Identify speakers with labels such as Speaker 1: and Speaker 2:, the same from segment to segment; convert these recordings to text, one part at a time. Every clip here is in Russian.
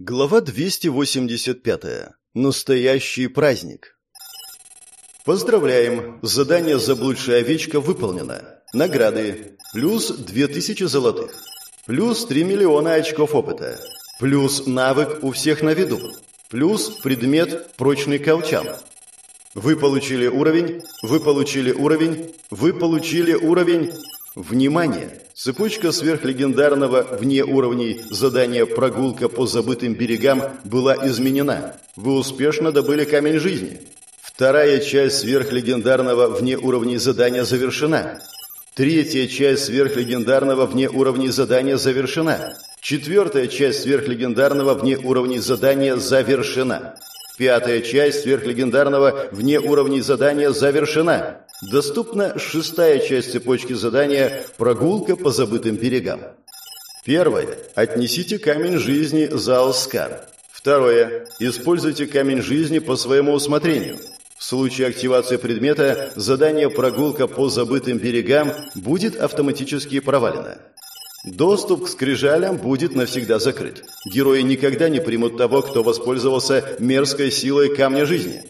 Speaker 1: Глава 285. Настоящий праздник. Поздравляем! Задание «Заблудшая овечка» выполнено. Награды. Плюс 2000 золотых. Плюс 3 миллиона очков опыта. Плюс навык у всех на виду. Плюс предмет «Прочный колчан». Вы получили уровень, вы получили уровень, вы получили уровень. Внимание! Цепочка сверхлегендарного вне уровней задания «Прогулка по забытым берегам» была изменена. Вы успешно добыли камень жизни. Вторая часть сверхлегендарного вне уровней задания завершена. Третья часть сверхлегендарного вне уровней задания завершена. Четвертая часть сверхлегендарного вне уровней задания завершена. Пятая часть сверхлегендарного вне уровней задания завершена. Доступна шестая часть цепочки задания «Прогулка по забытым берегам». Первое. Отнесите камень жизни за Алскар. Второе. Используйте камень жизни по своему усмотрению. В случае активации предмета задание «Прогулка по забытым берегам» будет автоматически провалено. Доступ к скрижалям будет навсегда закрыт. Герои никогда не примут того, кто воспользовался мерзкой силой камня жизни.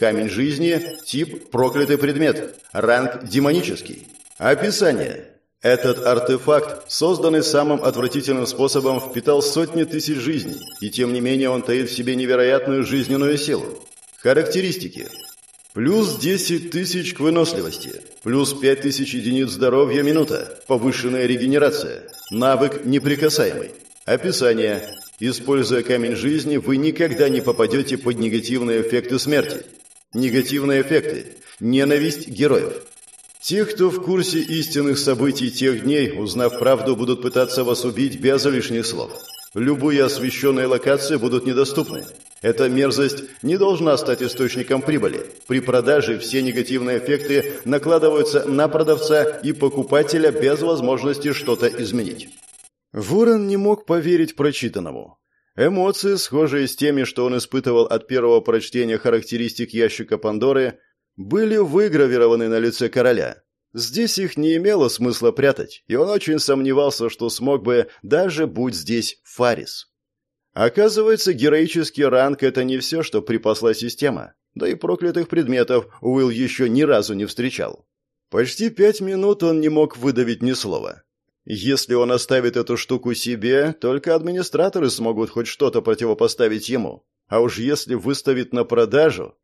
Speaker 1: Камень жизни – тип проклятый предмет, ранг демонический. Описание. Этот артефакт, созданный самым отвратительным способом, впитал сотни тысяч жизней, и тем не менее он таит в себе невероятную жизненную силу. Характеристики. Плюс 10 тысяч к выносливости. Плюс 5 тысяч единиц здоровья минута. Повышенная регенерация. Навык неприкасаемый. Описание. Используя камень жизни, вы никогда не попадете под негативные эффекты смерти. Негативные эффекты. Ненависть героев. Тех, кто в курсе истинных событий тех дней, узнав правду, будут пытаться вас убить без лишних слов. Любые освещенные локации будут недоступны. Эта мерзость не должна стать источником прибыли. При продаже все негативные эффекты накладываются на продавца и покупателя без возможности что-то изменить. Ворон не мог поверить прочитанному. Эмоции, схожие с теми, что он испытывал от первого прочтения характеристик ящика Пандоры, были выгравированы на лице короля. Здесь их не имело смысла прятать, и он очень сомневался, что смог бы, даже будь здесь Фарис. Оказывается, героический ранг – это не все, что припасла система. Да и проклятых предметов Уилл еще ни разу не встречал. Почти пять минут он не мог выдавить ни слова. Если он оставит эту штуку себе, только администраторы смогут хоть что-то противопоставить ему. А уж если выставит на продажу...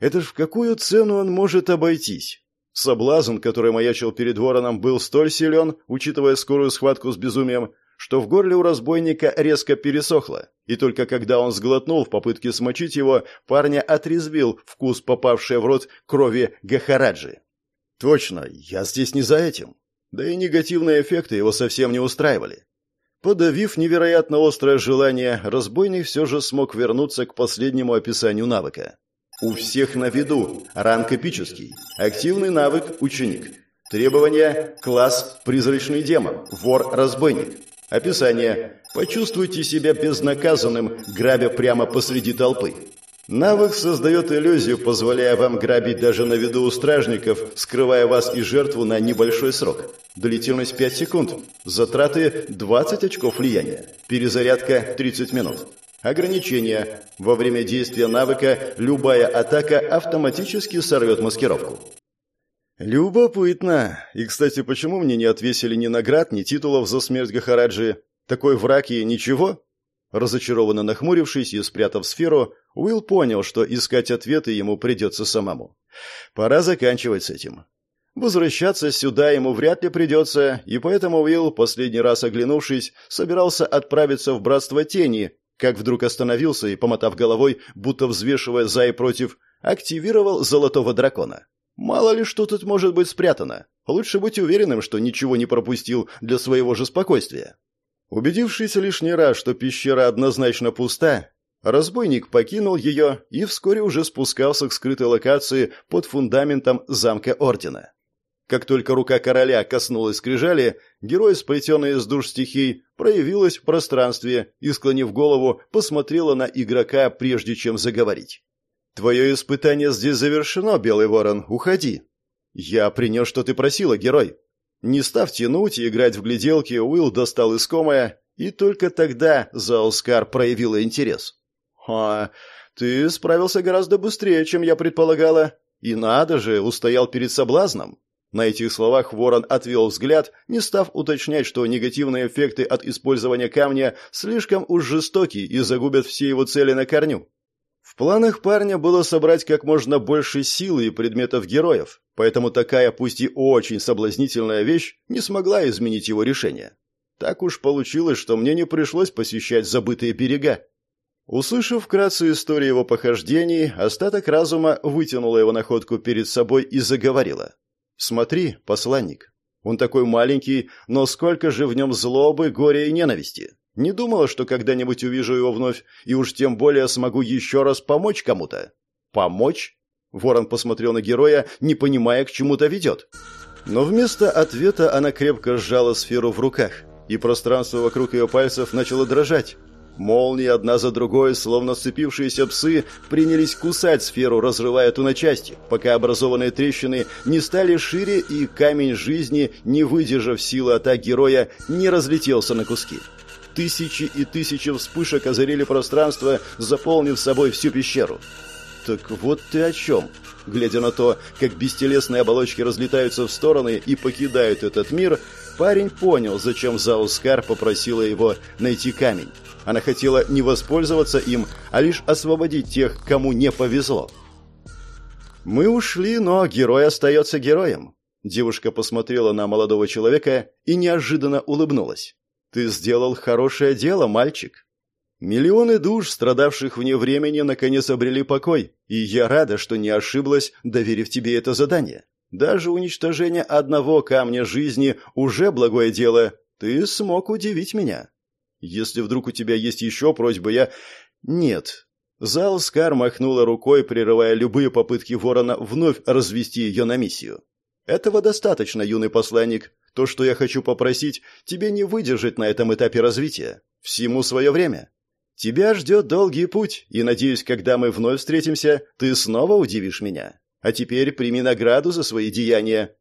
Speaker 1: Это ж в какую цену он может обойтись? Соблазн, который маячил перед вороном, был столь силен, учитывая скорую схватку с безумием, что в горле у разбойника резко пересохло, и только когда он сглотнул в попытке смочить его, парня отрезвил вкус попавшей в рот крови Гахараджи. «Точно, я здесь не за этим». Да и негативные эффекты его совсем не устраивали. Подавив невероятно острое желание, разбойник все же смог вернуться к последнему описанию навыка. У всех на виду. Ранг эпический. Активный навык – ученик. Требования – класс «Призрачный демон», «Вор-разбойник». Описание. Почувствуйте себя безнаказанным, грабя прямо посреди толпы. Навык создает иллюзию, позволяя вам грабить даже на виду у стражников, скрывая вас и жертву на небольшой срок. Длительность 5 секунд. Затраты 20 очков влияния. Перезарядка 30 минут. Ограничение. Во время действия навыка любая атака автоматически сорвет маскировку. Любопытно. И, кстати, почему мне не отвесили ни наград, ни титулов за смерть Гахараджи? Такой враг и ничего? Разочарованно нахмурившись и спрятав сферу, Уилл понял, что искать ответы ему придется самому. Пора заканчивать с этим. Возвращаться сюда ему вряд ли придется, и поэтому Уилл, последний раз оглянувшись, собирался отправиться в Братство Тени, как вдруг остановился и, помотав головой, будто взвешивая за и против, активировал Золотого Дракона. Мало ли что тут может быть спрятано. Лучше быть уверенным, что ничего не пропустил для своего же спокойствия. Убедившись лишний раз, что пещера однозначно пуста, разбойник покинул ее и вскоре уже спускался к скрытой локации под фундаментом замка Ордена. Как только рука короля коснулась скрижали, герой, сплетенный из душ стихий, проявилась в пространстве и, склонив голову, посмотрела на игрока, прежде чем заговорить. «Твое испытание здесь завершено, Белый Ворон. Уходи». «Я принес, что ты просила, герой». Не став тянуть и играть в гляделки, Уилл достал искомое И только тогда Заускар проявила интерес. «А, ты справился гораздо быстрее, чем я предполагала. И надо же, устоял перед соблазном». На этих словах Ворон отвел взгляд, не став уточнять, что негативные эффекты от использования камня слишком уж жестоки и загубят все его цели на корню. В планах парня было собрать как можно больше силы и предметов героев, поэтому такая, пусть и очень соблазнительная вещь, не смогла изменить его решение. Так уж получилось, что мне не пришлось посещать забытые берега. Услышав вкратце историю его похождений, остаток разума вытянула его находку перед собой и заговорила. «Смотри, посланник, он такой маленький, но сколько же в нем злобы, горя и ненависти. Не думала, что когда-нибудь увижу его вновь, и уж тем более смогу еще раз помочь кому-то». «Помочь?» Ворон посмотрел на героя, не понимая, к чему-то ведет. Но вместо ответа она крепко сжала сферу в руках, и пространство вокруг ее пальцев начало дрожать. Молнии одна за другой, словно сцепившиеся псы, принялись кусать сферу, разрывая ту на части, пока образованные трещины не стали шире и камень жизни, не выдержав силы атак героя, не разлетелся на куски. Тысячи и тысячи вспышек озарили пространство, заполнив собой всю пещеру. «Так вот ты о чем?» Глядя на то, как бестелесные оболочки разлетаются в стороны и покидают этот мир, парень понял, зачем Заускар попросила его найти камень. Она хотела не воспользоваться им, а лишь освободить тех, кому не повезло. «Мы ушли, но герой остается героем». Девушка посмотрела на молодого человека и неожиданно улыбнулась. «Ты сделал хорошее дело, мальчик». Миллионы душ, страдавших вне времени, наконец обрели покой, и я рада, что не ошиблась, доверив тебе это задание. Даже уничтожение одного камня жизни уже благое дело. Ты смог удивить меня. Если вдруг у тебя есть еще просьбы, я... Нет. Зал Скар махнула рукой, прерывая любые попытки ворона вновь развести ее на миссию. Этого достаточно, юный посланник. То, что я хочу попросить, тебе не выдержать на этом этапе развития. Всему свое время. Тебя ждет долгий путь, и, надеюсь, когда мы вновь встретимся, ты снова удивишь меня. А теперь прими награду за свои деяния.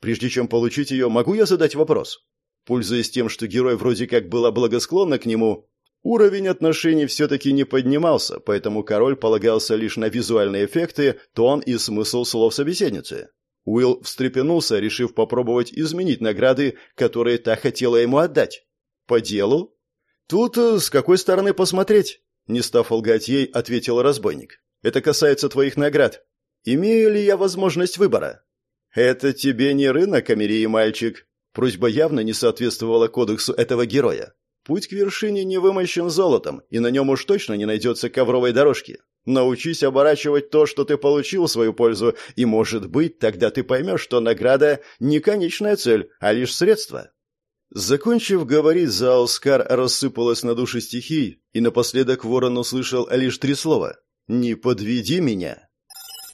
Speaker 1: Прежде чем получить ее, могу я задать вопрос? Пользуясь тем, что герой вроде как была благосклонна к нему, уровень отношений все-таки не поднимался, поэтому король полагался лишь на визуальные эффекты, тон и смысл слов собеседницы. Уилл встрепенулся, решив попробовать изменить награды, которые та хотела ему отдать. «По делу?» «Тут э, с какой стороны посмотреть?» Не став лгать ей, ответил разбойник. «Это касается твоих наград. Имею ли я возможность выбора?» «Это тебе не рынок, Америи мальчик. Просьба явно не соответствовала кодексу этого героя. Путь к вершине не вымощен золотом, и на нем уж точно не найдется ковровой дорожки. Научись оборачивать то, что ты получил в свою пользу, и, может быть, тогда ты поймешь, что награда не конечная цель, а лишь средство. Закончив говорить, Заоскар рассыпалась на души стихий, и напоследок ворон услышал лишь три слова «Не подведи меня».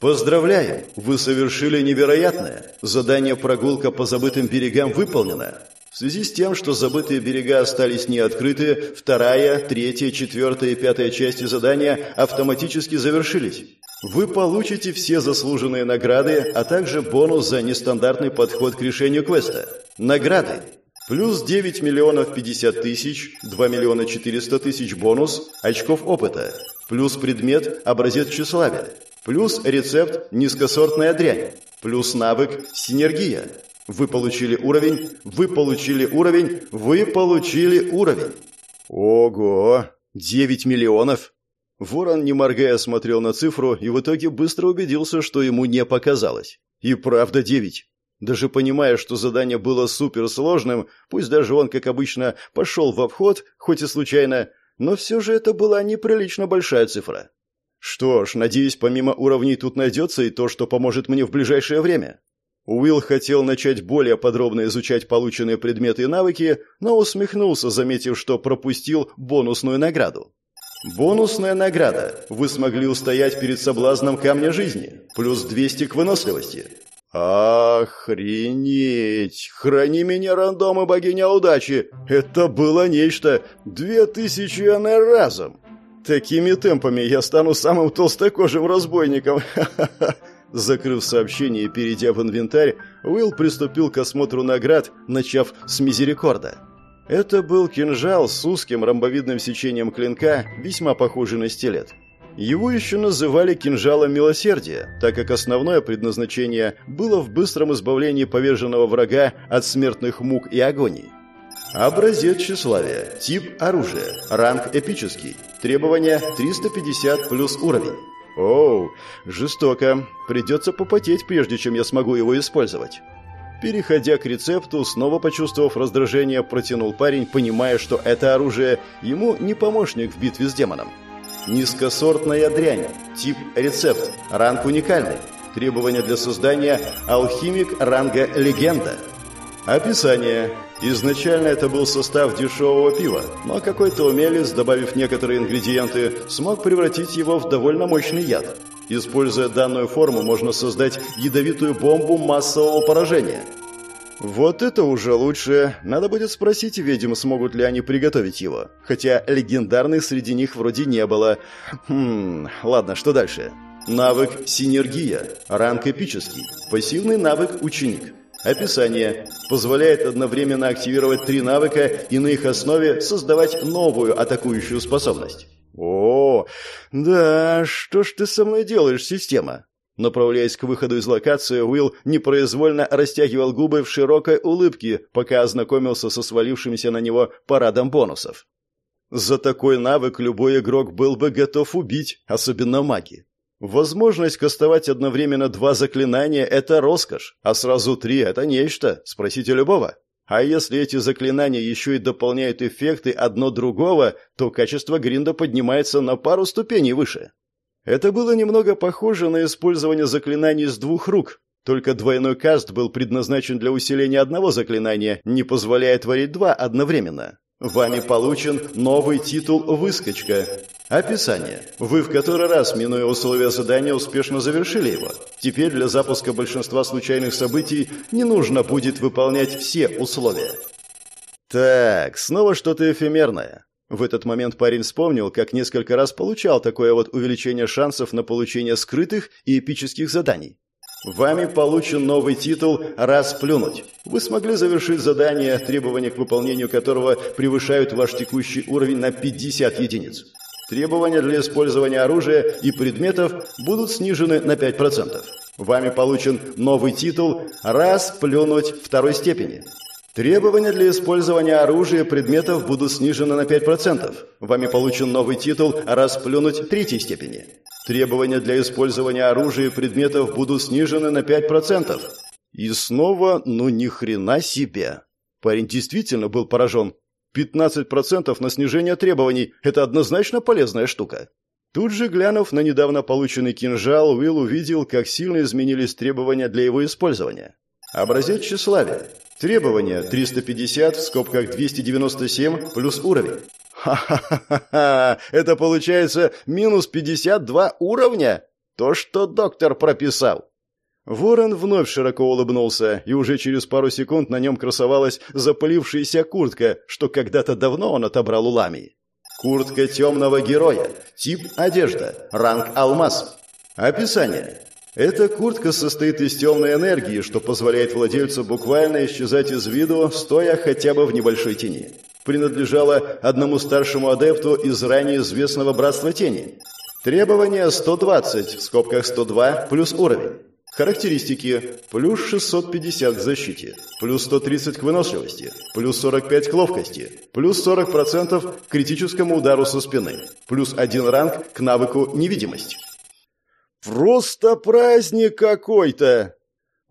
Speaker 1: Поздравляем! Вы совершили невероятное. Задание «Прогулка по забытым берегам» выполнено. В связи с тем, что забытые берега остались неоткрыты, вторая, третья, четвертая и пятая части задания автоматически завершились. Вы получите все заслуженные награды, а также бонус за нестандартный подход к решению квеста. Награды. Плюс 9 миллионов 50 тысяч, 2 миллиона 400 тысяч бонус, очков опыта. Плюс предмет образец тщеславия. Плюс рецепт «Низкосортная дрянь». Плюс навык «Синергия». Вы получили уровень, вы получили уровень, вы получили уровень. Ого! 9 миллионов! Ворон, не моргая, смотрел на цифру и в итоге быстро убедился, что ему не показалось. И правда 9. Даже понимая, что задание было суперсложным, пусть даже он, как обычно, пошел в обход, хоть и случайно, но все же это была неприлично большая цифра. Что ж, надеюсь, помимо уровней тут найдется и то, что поможет мне в ближайшее время. Уилл хотел начать более подробно изучать полученные предметы и навыки, но усмехнулся, заметив, что пропустил бонусную награду. Бонусная награда. Вы смогли устоять перед соблазном камня жизни. Плюс 200 к выносливости. Охренеть! Храни меня, рандом и богиня удачи! Это было нечто! Две тысячи НР разом! Такими темпами я стану самым толстокожим разбойником. Закрыв сообщение и перейдя в инвентарь, Уилл приступил к осмотру наград, начав с мизерикорда. Это был кинжал с узким ромбовидным сечением клинка, весьма похожий на стилет. Его еще называли кинжалом милосердия, так как основное предназначение было в быстром избавлении поверженного врага от смертных мук и агоний. Образец тщеславия. Тип оружия. Ранг эпический. Требования 350 плюс уровень. Оу, жестоко. Придется попотеть, прежде чем я смогу его использовать. Переходя к рецепту, снова почувствовав раздражение, протянул парень, понимая, что это оружие ему не помощник в битве с демоном. Низкосортная дрянь. Тип рецепт. Ранг уникальный. Требования для создания алхимик ранга легенда. Описание. Изначально это был состав дешевого пива, но какой-то умелец, добавив некоторые ингредиенты, смог превратить его в довольно мощный яд. Используя данную форму, можно создать ядовитую бомбу массового поражения. Вот это уже лучше. Надо будет спросить ведьм, смогут ли они приготовить его. Хотя легендарных среди них вроде не было. Хм, ладно, что дальше? Навык «Синергия». Ранг эпический. Пассивный навык «Ученик». Описание. Позволяет одновременно активировать три навыка и на их основе создавать новую атакующую способность. «О, да, что ж ты со мной делаешь, система?» Направляясь к выходу из локации, Уилл непроизвольно растягивал губы в широкой улыбке, пока ознакомился со свалившимся на него парадом бонусов. За такой навык любой игрок был бы готов убить, особенно маги. Возможность кастовать одновременно два заклинания – это роскошь, а сразу три – это нечто, спросите любого. А если эти заклинания еще и дополняют эффекты одно другого, то качество гринда поднимается на пару ступеней выше. Это было немного похоже на использование заклинаний с двух рук, только двойной каст был предназначен для усиления одного заклинания, не позволяя творить два одновременно. Вами получен новый титул «Выскочка». Описание. Вы в который раз, минуя условия задания, успешно завершили его. Теперь для запуска большинства случайных событий не нужно будет выполнять все условия. Так, снова что-то эфемерное. В этот момент парень вспомнил, как несколько раз получал такое вот увеличение шансов на получение скрытых и эпических заданий. Вами получен новый титул «Расплюнуть». Вы смогли завершить задание, требования к выполнению которого превышают ваш текущий уровень на 50 единиц. Требования для использования оружия и предметов будут снижены на 5%. Вами получен новый титул «Раз плюнуть второй степени». Требования для использования оружия и предметов будут снижены на 5%. Вами получен новый титул «Раз плюнуть третьей степени». Требования для использования оружия и предметов будут снижены на 5%. И снова, ну ни хрена себе. Парень действительно был поражен. 15% на снижение требований – это однозначно полезная штука. Тут же, глянув на недавно полученный кинжал, Уилл увидел, как сильно изменились требования для его использования. Образец тщеславия. Требования 350 в скобках 297 плюс уровень. Ха-ха-ха! Это получается минус 52 уровня? То, что доктор прописал. Ворон вновь широко улыбнулся, и уже через пару секунд на нем красовалась запылившаяся куртка, что когда-то давно он отобрал у Ламии. Куртка темного героя. Тип одежда. Ранг алмаз. Описание. Эта куртка состоит из темной энергии, что позволяет владельцу буквально исчезать из виду, стоя хотя бы в небольшой тени. Принадлежала одному старшему адепту из ранее известного Братства Тени. Требование 120, в скобках 102, плюс уровень. Характеристики. Плюс 650 к защите. Плюс 130 к выносливости. Плюс 45 к ловкости. Плюс 40% к критическому удару со спины. Плюс 1 ранг к навыку невидимость. «Просто праздник какой-то!»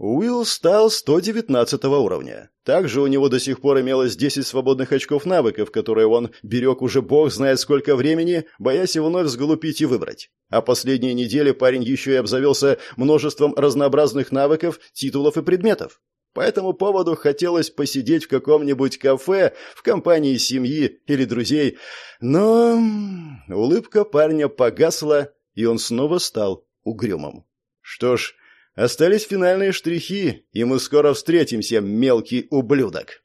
Speaker 1: Уилл стал 119 уровня. Также у него до сих пор имелось 10 свободных очков навыков, которые он берег уже бог знает сколько времени, боясь вновь сглупить и выбрать. А последние недели парень еще и обзавелся множеством разнообразных навыков, титулов и предметов. По этому поводу хотелось посидеть в каком-нибудь кафе в компании семьи или друзей, но улыбка парня погасла, и он снова стал угрюмым. Что ж, Остались финальные штрихи, и мы скоро встретимся, мелкий ублюдок.